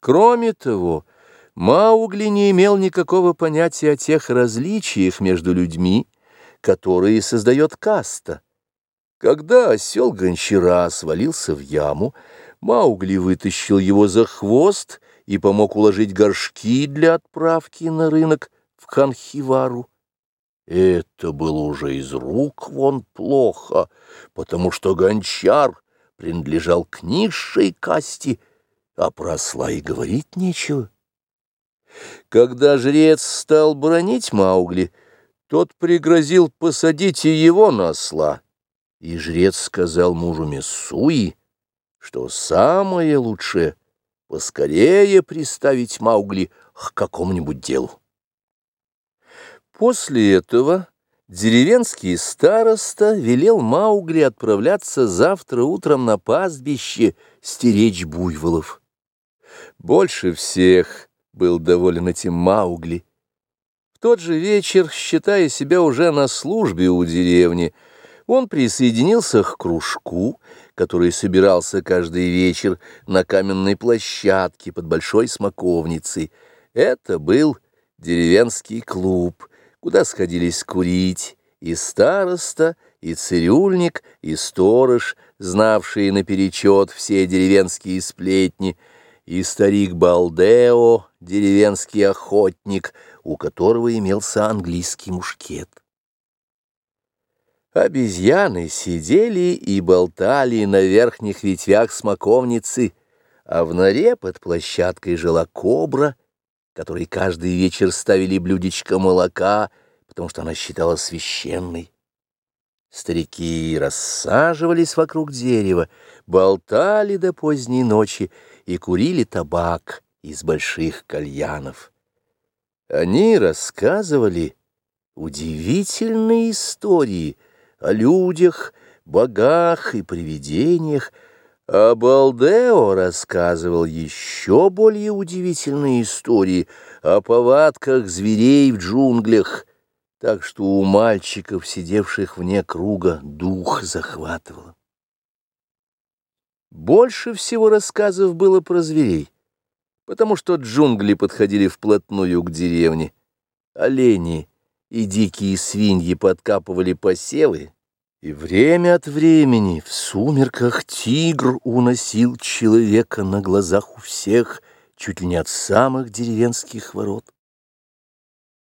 Кроме того, Маугли не имел никакого понятия о тех различиях между людьми, которые создает каста. Когда осел гончара свалился в яму, Маугли вытащил его за хвост и помог уложить горшки для отправки на рынок в Ханхивару. Это было уже из рук вон плохо, потому что гончар принадлежал к низшей касте, а про осла и говорить нечего. Когда жрец стал бронить Маугли, тот пригрозил посадить и его на осла, и жрец сказал мужу Мессуи, что самое лучшее — поскорее приставить Маугли к какому-нибудь делу. После этого деревенский староста велел Маугли отправляться завтра утром на пастбище стеречь буйволов. Больше всех был доволен этим Маугли. В тот же вечер, считая себя уже на службе у деревни, он присоединился к кружку, который собирался каждый вечер на каменной площадке под большой смоковницей. Это был деревенский клуб — куда сходились курить и староста, и цирюльник, и сторож, знавшие наперечет все деревенские сплетни, и старик Балдео, деревенский охотник, у которого имелся английский мушкет. Обезьяны сидели и болтали на верхних ветвях смоковницы, а в норе под площадкой жила кобра — которой каждый вечер ставили блюдечко молока, потому что она считалась священной. Старики рассаживались вокруг дерева, болтали до поздней ночи и курили табак из больших кальянов. Они рассказывали удивительные истории о людях, богах и привидениях, а Балдео рассказывал еще более удивительные истории о повадках зверей в джунглях, так что у мальчиков, сидевших вне круга, дух захватывало. Больше всего рассказов было про зверей, потому что джунгли подходили вплотную к деревне. Олени и дикие свиньи подкапывали посевы, и время от времени в сумерках тигр уносил человека на глазах у всех, чуть ли не от самых деревенских ворот.